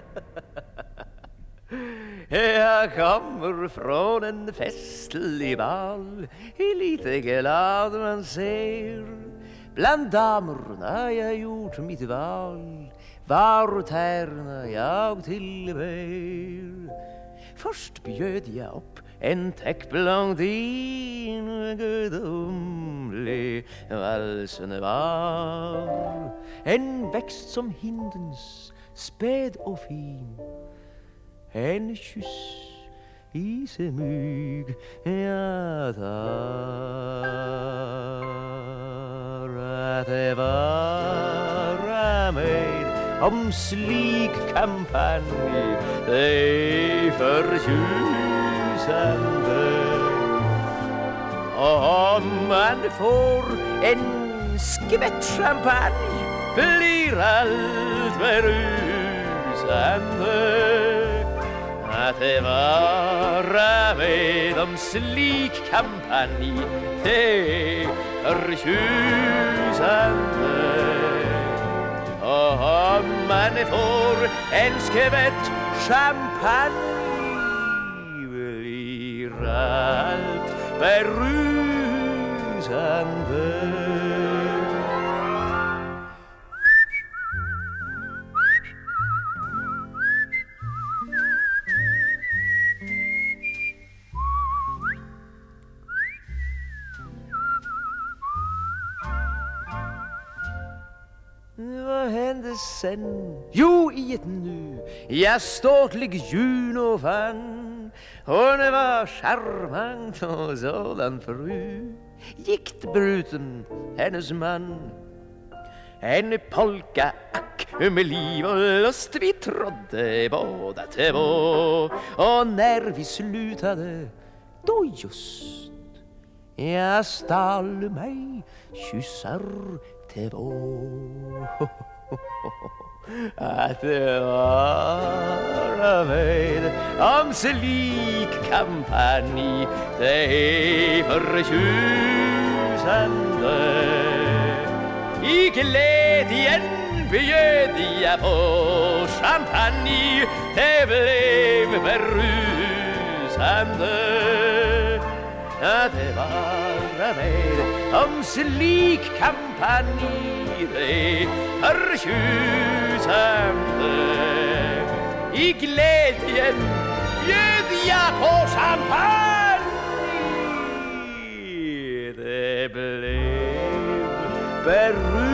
Jeg kommer fra en festlig ball, i lite glad man ser. Blant damerne har jeg gjort mitt valg, vartærne jeg tilber. Først bjød jeg opp en tekkblondin, guddommelig valsende var. En vekst som hindens, sped og fin. En kyss i semyg ja tar at det var meg om slik kampanje det forkjusende. Om man får en skvett champagne, blir alt berusende. At det var med om slik kampanje det fortjusende. Om man får en skvett champagne, blir alt berusende. Hva hender sen? Jo, i et nu, jeg ståtlig Juno fann. Hon var sjarmant og sådan fru. Giktbruten, hennes mann. En polka, akk, med liv og lust vi trådde båda til vår. Og när vi slutade, då just jeg stal meg kyssar til bå. At det var med om slik kampanje det er fortjusende. I gleden bjød jeg på champagne, det ble berusende. At det var med om slik kampanje er tjusende. I gleden bjød jeg på champagne, det ble berusende.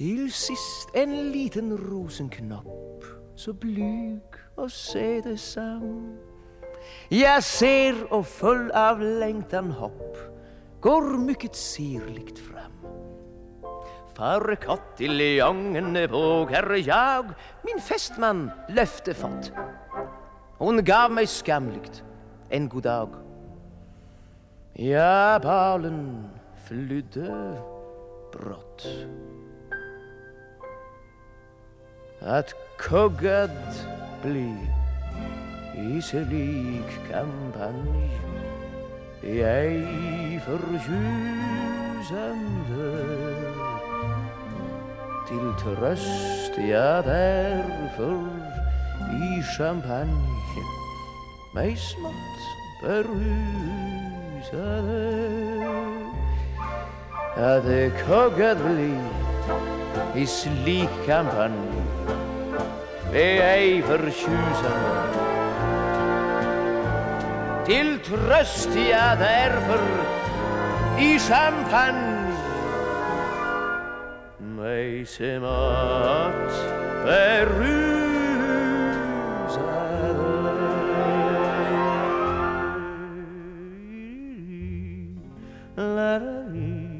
Til sist en liten rosenknopp, så blyg og sædesam. Jeg ser og full av lengtan hopp, går mykket sirligt fram. Fare katt til ljongene vågar jag min festmann løfte fått. Hun gav meg skamligt en god dag. Ja, balen flydde brått. att kuggad bli i sig lik kampanj i ej förtjusande till tröst jag därför i champagne mig smått berusade. Att kuggad bli is lichamen við eifur sjúsan til trösti að erfur í samtann með sem að berusa þau.